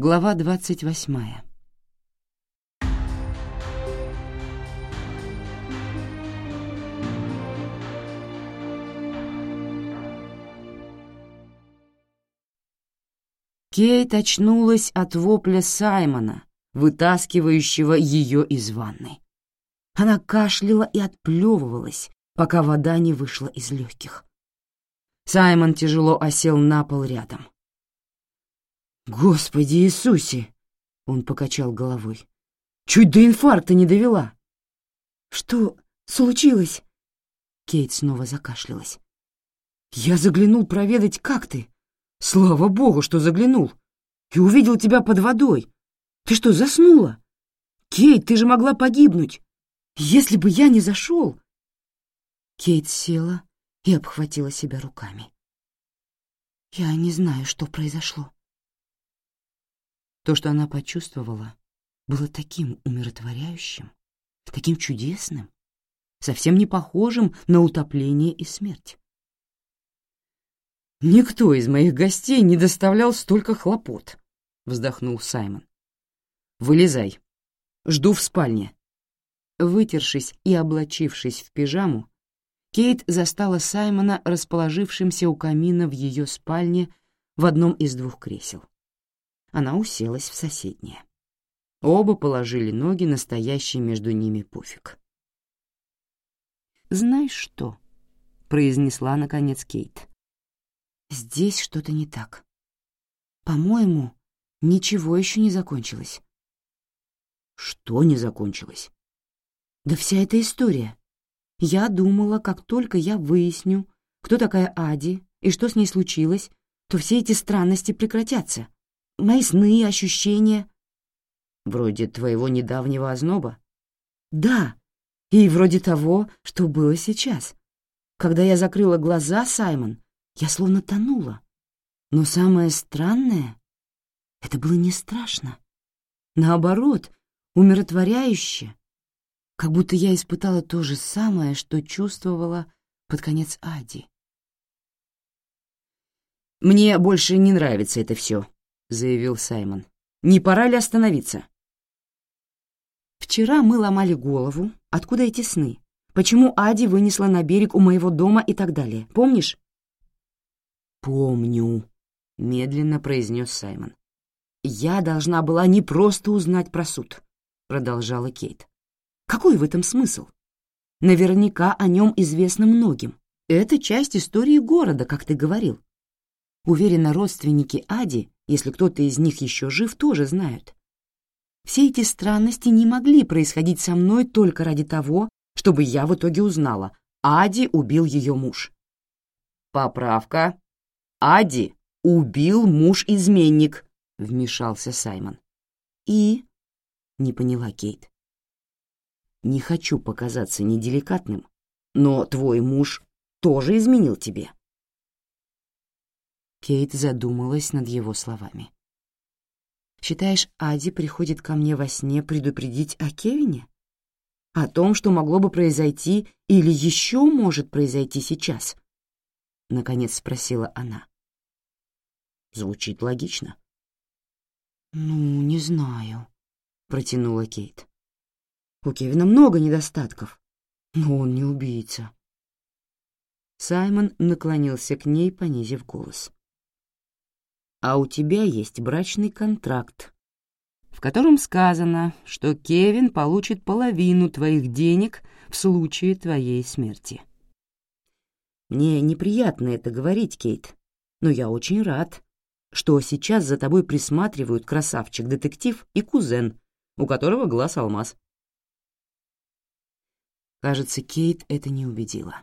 Глава 28. Кейт очнулась от вопля Саймона, вытаскивающего ее из ванны. Она кашляла и отплевывалась, пока вода не вышла из легких. Саймон тяжело осел на пол рядом. «Господи Иисусе!» — он покачал головой. «Чуть до инфаркта не довела!» «Что случилось?» Кейт снова закашлялась. «Я заглянул проведать, как ты. Слава богу, что заглянул. И увидел тебя под водой. Ты что, заснула? Кейт, ты же могла погибнуть. Если бы я не зашел...» Кейт села и обхватила себя руками. «Я не знаю, что произошло», то, что она почувствовала, было таким умиротворяющим, таким чудесным, совсем не похожим на утопление и смерть. «Никто из моих гостей не доставлял столько хлопот», — вздохнул Саймон. «Вылезай. Жду в спальне». Вытершись и облачившись в пижаму, Кейт застала Саймона расположившимся у камина в ее спальне в одном из двух кресел она уселась в соседнее. Оба положили ноги настоящий между ними пуфик. «Знаешь что?» — произнесла, наконец, Кейт. «Здесь что-то не так. По-моему, ничего еще не закончилось». «Что не закончилось?» «Да вся эта история. Я думала, как только я выясню, кто такая Ади и что с ней случилось, то все эти странности прекратятся. Мои сны, и ощущения. Вроде твоего недавнего озноба. Да, и вроде того, что было сейчас. Когда я закрыла глаза, Саймон, я словно тонула. Но самое странное — это было не страшно. Наоборот, умиротворяюще. Как будто я испытала то же самое, что чувствовала под конец Ади. «Мне больше не нравится это все», заявил Саймон. «Не пора ли остановиться?» «Вчера мы ломали голову, откуда эти сны, почему Ади вынесла на берег у моего дома и так далее, помнишь?» «Помню», — медленно произнес Саймон. «Я должна была не просто узнать про суд», — продолжала Кейт. «Какой в этом смысл? Наверняка о нем известно многим. Это часть истории города, как ты говорил. Уверена, родственники Ади если кто-то из них еще жив, тоже знают. Все эти странности не могли происходить со мной только ради того, чтобы я в итоге узнала, Ади убил ее муж. «Поправка. Ади убил муж-изменник», — вмешался Саймон. «И?» — не поняла Кейт. «Не хочу показаться неделикатным, но твой муж тоже изменил тебе. Кейт задумалась над его словами. «Считаешь, Ади приходит ко мне во сне предупредить о Кевине? О том, что могло бы произойти или еще может произойти сейчас?» Наконец спросила она. «Звучит логично». «Ну, не знаю», — протянула Кейт. «У Кевина много недостатков, но он не убийца». Саймон наклонился к ней, понизив голос а у тебя есть брачный контракт, в котором сказано, что Кевин получит половину твоих денег в случае твоей смерти. Мне неприятно это говорить, Кейт, но я очень рад, что сейчас за тобой присматривают красавчик-детектив и кузен, у которого глаз алмаз. Кажется, Кейт это не убедила.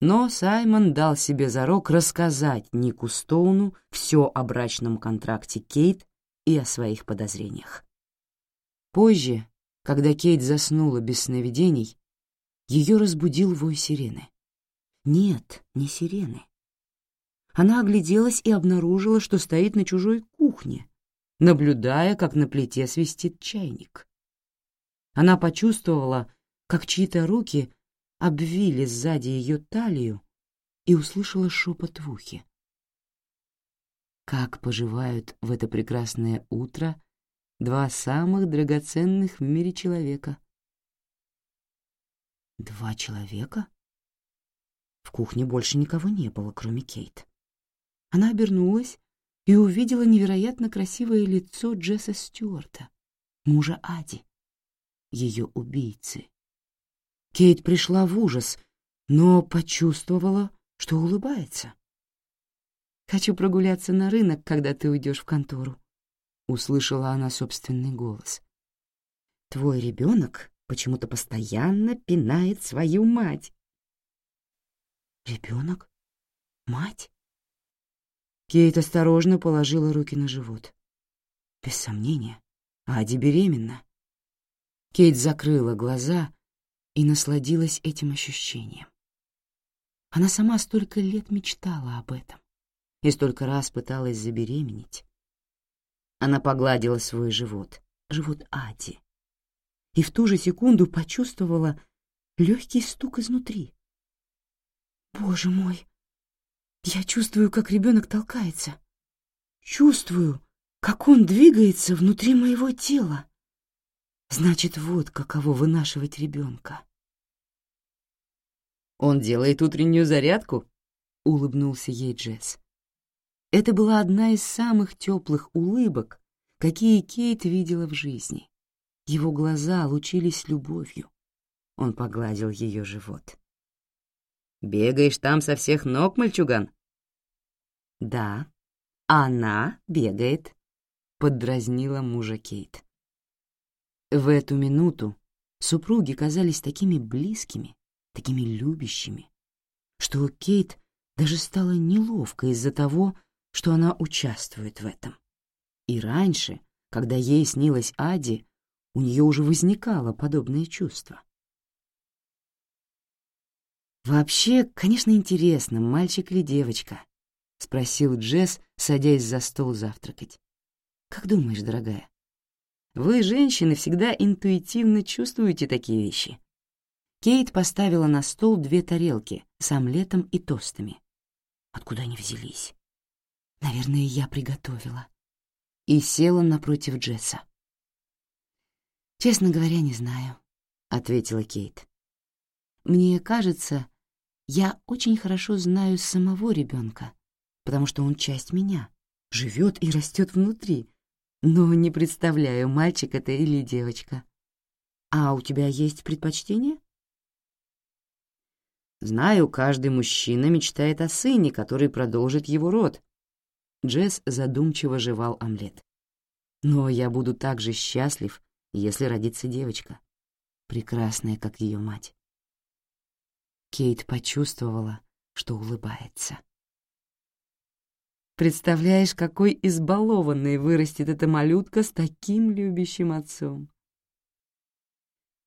Но Саймон дал себе зарок рассказать Нику Стоуну все о брачном контракте Кейт и о своих подозрениях. Позже, когда Кейт заснула без сновидений, ее разбудил вой сирены. Нет, не сирены. Она огляделась и обнаружила, что стоит на чужой кухне, наблюдая, как на плите свистит чайник. Она почувствовала, как чьи-то руки — обвили сзади ее талию и услышала шепот в ухе. Как поживают в это прекрасное утро два самых драгоценных в мире человека? Два человека? В кухне больше никого не было, кроме Кейт. Она обернулась и увидела невероятно красивое лицо Джесса Стюарта, мужа Ади, ее убийцы. Кейт пришла в ужас, но почувствовала, что улыбается. «Хочу прогуляться на рынок, когда ты уйдешь в контору», — услышала она собственный голос. «Твой ребенок почему-то постоянно пинает свою мать». «Ребенок? Мать?» Кейт осторожно положила руки на живот. Без сомнения, Ади беременна. Кейт закрыла глаза и насладилась этим ощущением. Она сама столько лет мечтала об этом и столько раз пыталась забеременеть. Она погладила свой живот, живот Ади, и в ту же секунду почувствовала легкий стук изнутри. «Боже мой! Я чувствую, как ребенок толкается. Чувствую, как он двигается внутри моего тела. Значит, вот каково вынашивать ребенка. Он делает утреннюю зарядку», — улыбнулся ей Джесс. Это была одна из самых теплых улыбок, какие Кейт видела в жизни. Его глаза лучились любовью. Он погладил ее живот. «Бегаешь там со всех ног, мальчуган?» «Да, она бегает», — поддразнила мужа Кейт. В эту минуту супруги казались такими близкими, такими любящими, что у Кейт даже стало неловко из-за того, что она участвует в этом. И раньше, когда ей снилась Ади, у нее уже возникало подобное чувство. «Вообще, конечно, интересно, мальчик или девочка?» — спросил Джесс, садясь за стол завтракать. «Как думаешь, дорогая?» «Вы, женщины, всегда интуитивно чувствуете такие вещи. Кейт поставила на стол две тарелки с омлетом и тостами. Откуда они взялись? Наверное, я приготовила. И села напротив Джесса. «Честно говоря, не знаю», — ответила Кейт. «Мне кажется, я очень хорошо знаю самого ребенка, потому что он часть меня, живет и растет внутри, но не представляю, мальчик это или девочка. А у тебя есть предпочтение?» Знаю, каждый мужчина мечтает о сыне, который продолжит его род». Джесс задумчиво жевал омлет. «Но я буду так же счастлив, если родится девочка, прекрасная, как ее мать». Кейт почувствовала, что улыбается. «Представляешь, какой избалованный вырастет эта малютка с таким любящим отцом!»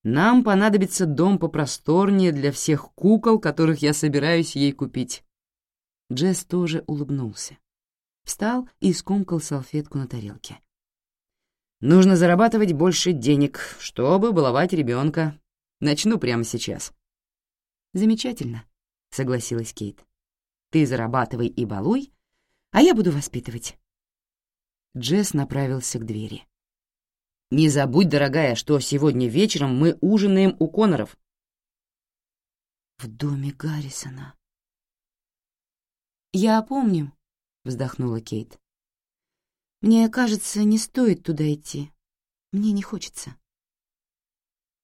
Нам понадобится дом попросторнее для всех кукол, которых я собираюсь ей купить». Джесс тоже улыбнулся. Встал и скомкал салфетку на тарелке. «Нужно зарабатывать больше денег, чтобы баловать ребенка. Начну прямо сейчас». «Замечательно», — согласилась Кейт. «Ты зарабатывай и балуй, а я буду воспитывать». Джесс направился к двери. Не забудь, дорогая, что сегодня вечером мы ужинаем у Коноров. В доме Гаррисона. Я помню, вздохнула Кейт. Мне кажется, не стоит туда идти. Мне не хочется.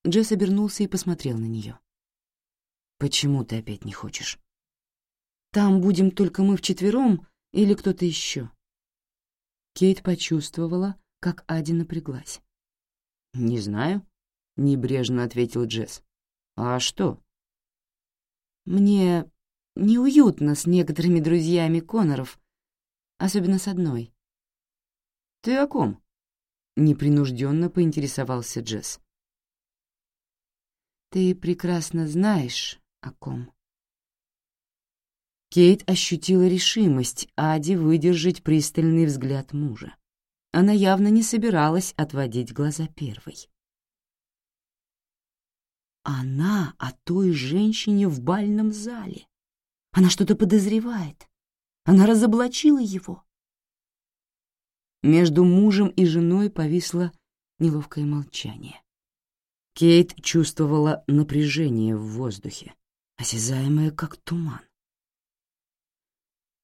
Джесс обернулся и посмотрел на нее. Почему ты опять не хочешь? Там будем только мы вчетвером или кто-то еще. Кейт почувствовала, как Ади напряглась. «Не знаю», — небрежно ответил Джесс. «А что?» «Мне неуютно с некоторыми друзьями Коноров, особенно с одной». «Ты о ком?» — непринужденно поинтересовался Джесс. «Ты прекрасно знаешь, о ком». Кейт ощутила решимость Ади выдержать пристальный взгляд мужа она явно не собиралась отводить глаза первой. Она о той женщине в бальном зале. Она что-то подозревает. Она разоблачила его. Между мужем и женой повисло неловкое молчание. Кейт чувствовала напряжение в воздухе, осязаемое как туман.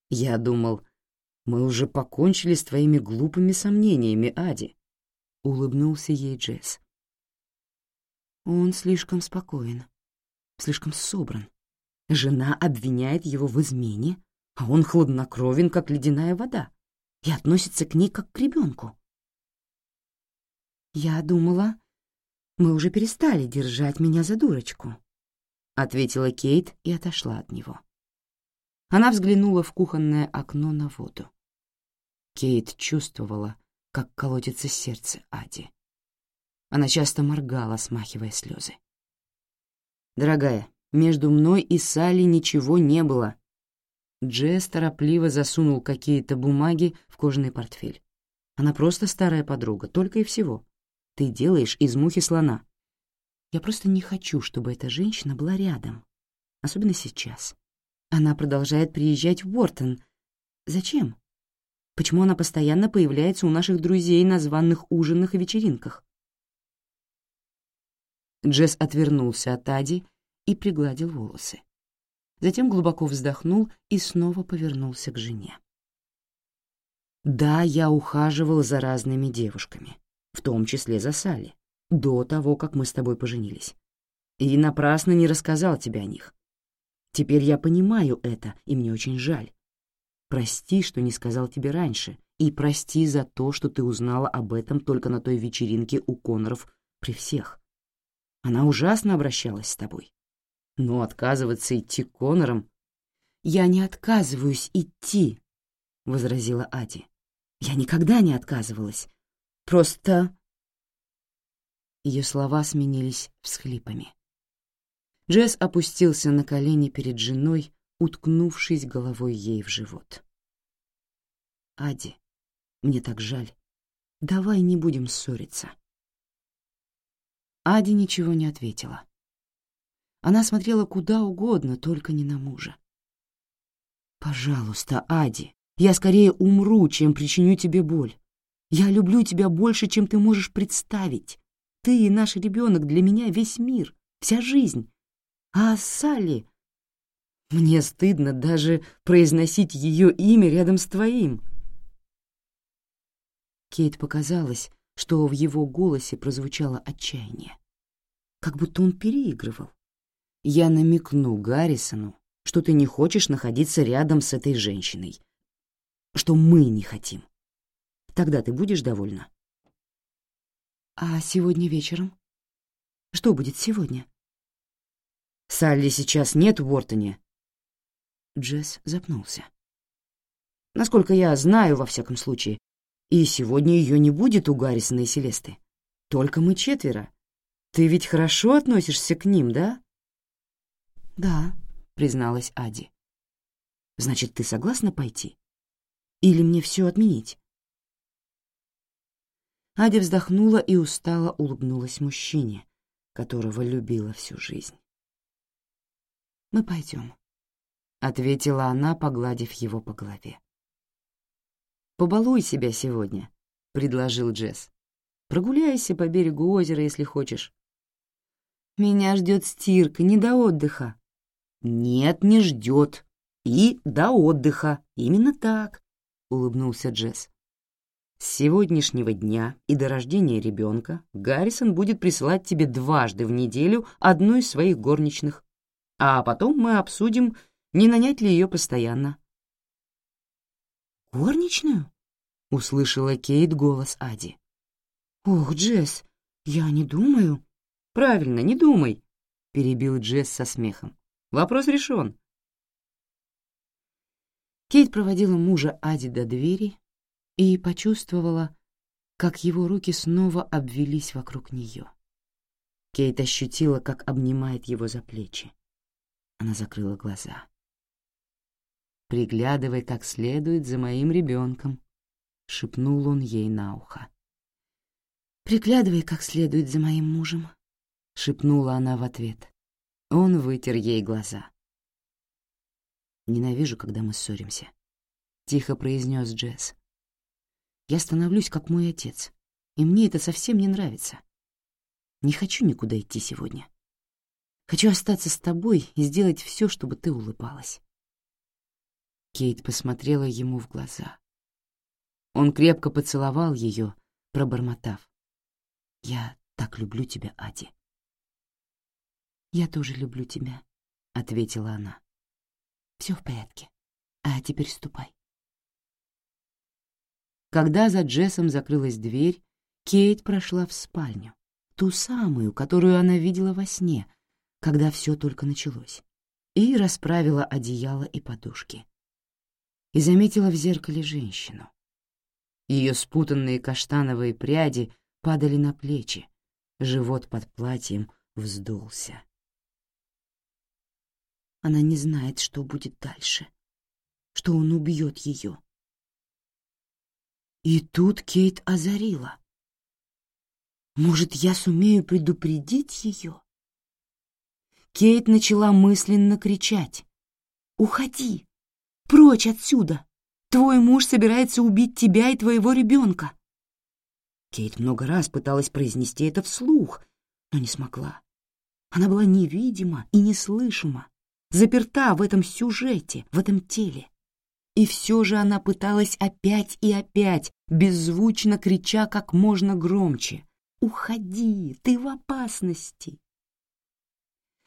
Я думал, мы уже покончили с твоими глупыми сомнениями, Ади», — улыбнулся ей Джесс. Он слишком спокоен, слишком собран. Жена обвиняет его в измене, а он хладнокровен, как ледяная вода, и относится к ней как к ребенку. «Я думала, мы уже перестали держать меня за дурочку», — ответила Кейт и отошла от него. Она взглянула в кухонное окно на воду. Кейт чувствовала, как колотится сердце Ади. Она часто моргала, смахивая слезы. «Дорогая, между мной и Салли ничего не было». Джесс торопливо засунул какие-то бумаги в кожаный портфель. «Она просто старая подруга, только и всего. Ты делаешь из мухи слона». «Я просто не хочу, чтобы эта женщина была рядом, особенно сейчас. Она продолжает приезжать в Уортон. Зачем?» Почему она постоянно появляется у наших друзей на званных ужинах и вечеринках? Джесс отвернулся от Ади и пригладил волосы. Затем глубоко вздохнул и снова повернулся к жене. Да, я ухаживал за разными девушками, в том числе за Салли, до того, как мы с тобой поженились. И напрасно не рассказал тебе о них. Теперь я понимаю это, и мне очень жаль. Прости, что не сказал тебе раньше, и прости за то, что ты узнала об этом только на той вечеринке у Коноров при всех. Она ужасно обращалась с тобой. Но отказываться идти к Конорам... «Я не отказываюсь идти», — возразила Ади. «Я никогда не отказывалась. Просто...» Ее слова сменились всхлипами. Джесс опустился на колени перед женой, уткнувшись головой ей в живот. «Ади, мне так жаль. Давай не будем ссориться». Ади ничего не ответила. Она смотрела куда угодно, только не на мужа. «Пожалуйста, Ади, я скорее умру, чем причиню тебе боль. Я люблю тебя больше, чем ты можешь представить. Ты и наш ребенок для меня весь мир, вся жизнь. А Салли...» Мне стыдно даже произносить ее имя рядом с твоим. Кейт показалось, что в его голосе прозвучало отчаяние. Как будто он переигрывал. Я намекну Гаррисону, что ты не хочешь находиться рядом с этой женщиной. Что мы не хотим. Тогда ты будешь довольна. А сегодня вечером? Что будет сегодня? Салли сейчас нет в Уортоне, Джесс запнулся. «Насколько я знаю, во всяком случае, и сегодня ее не будет у Гаррисона и Селесты. Только мы четверо. Ты ведь хорошо относишься к ним, да?» «Да», — призналась Ади. «Значит, ты согласна пойти? Или мне все отменить?» Ади вздохнула и устало улыбнулась мужчине, которого любила всю жизнь. «Мы пойдем», ответила она, погладив его по голове. «Побалуй себя сегодня», — предложил Джесс. «Прогуляйся по берегу озера, если хочешь». «Меня ждет стирка, не до отдыха». «Нет, не ждет. И до отдыха. Именно так», — улыбнулся Джесс. «С сегодняшнего дня и до рождения ребенка Гаррисон будет присылать тебе дважды в неделю одну из своих горничных, а потом мы обсудим, не нанять ли ее постоянно? «Горничную?» — услышала Кейт голос Ади. «Ох, Джесс, я не думаю». «Правильно, не думай», — перебил Джесс со смехом. «Вопрос решен». Кейт проводила мужа Ади до двери и почувствовала, как его руки снова обвелись вокруг нее. Кейт ощутила, как обнимает его за плечи. Она закрыла глаза приглядывай как следует за моим ребенком», — шепнул он ей на ухо. «Приглядывай как следует за моим мужем», — шепнула она в ответ. Он вытер ей глаза. «Ненавижу, когда мы ссоримся», — тихо произнес Джесс. «Я становлюсь, как мой отец, и мне это совсем не нравится. Не хочу никуда идти сегодня. Хочу остаться с тобой и сделать все, чтобы ты улыбалась». Кейт посмотрела ему в глаза. Он крепко поцеловал ее, пробормотав. «Я так люблю тебя, Ади». «Я тоже люблю тебя», — ответила она. «Все в порядке. А теперь ступай». Когда за Джессом закрылась дверь, Кейт прошла в спальню, ту самую, которую она видела во сне, когда все только началось, и расправила одеяло и подушки и заметила в зеркале женщину. Ее спутанные каштановые пряди падали на плечи, живот под платьем вздулся. Она не знает, что будет дальше, что он убьет ее. И тут Кейт озарила. Может, я сумею предупредить ее? Кейт начала мысленно кричать. «Уходи! Прочь отсюда! Твой муж собирается убить тебя и твоего ребенка!» Кейт много раз пыталась произнести это вслух, но не смогла. Она была невидима и неслышима, заперта в этом сюжете, в этом теле. И все же она пыталась опять и опять, беззвучно крича как можно громче. «Уходи! Ты в опасности!»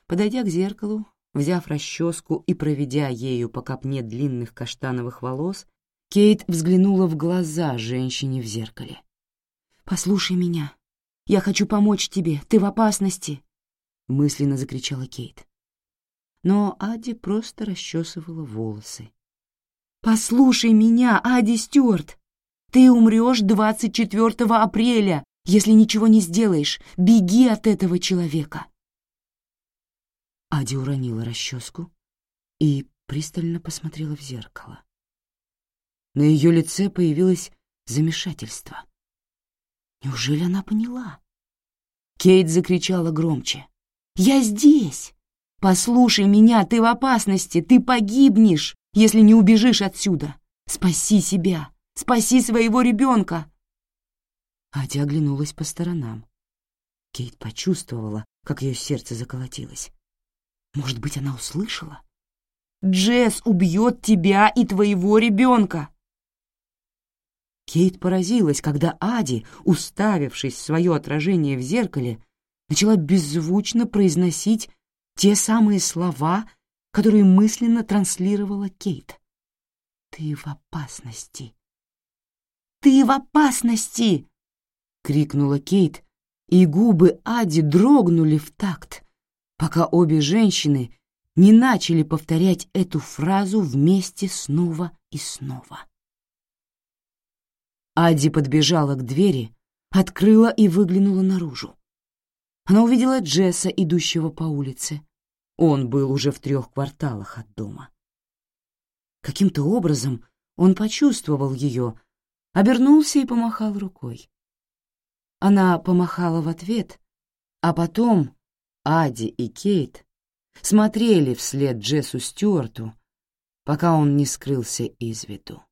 Подойдя к зеркалу, Взяв расческу и проведя ею по копне длинных каштановых волос, Кейт взглянула в глаза женщине в зеркале. «Послушай меня. Я хочу помочь тебе. Ты в опасности!» — мысленно закричала Кейт. Но Ади просто расчесывала волосы. «Послушай меня, Ади Стюарт! Ты умрешь 24 апреля, если ничего не сделаешь. Беги от этого человека!» Ади уронила расческу и пристально посмотрела в зеркало. На ее лице появилось замешательство. Неужели она поняла? Кейт закричала громче. «Я здесь! Послушай меня, ты в опасности, ты погибнешь, если не убежишь отсюда! Спаси себя! Спаси своего ребенка!» Адя оглянулась по сторонам. Кейт почувствовала, как ее сердце заколотилось. Может быть, она услышала? «Джесс убьет тебя и твоего ребенка!» Кейт поразилась, когда Ади, уставившись в свое отражение в зеркале, начала беззвучно произносить те самые слова, которые мысленно транслировала Кейт. «Ты в опасности!» «Ты в опасности!» — крикнула Кейт, и губы Ади дрогнули в такт, пока обе женщины не начали повторять эту фразу вместе снова и снова. Ади подбежала к двери, открыла и выглянула наружу. Она увидела Джесса, идущего по улице. Он был уже в трех кварталах от дома. Каким-то образом он почувствовал ее, обернулся и помахал рукой. Она помахала в ответ, а потом Ади и Кейт смотрели вслед Джессу Стюарту, пока он не скрылся из виду.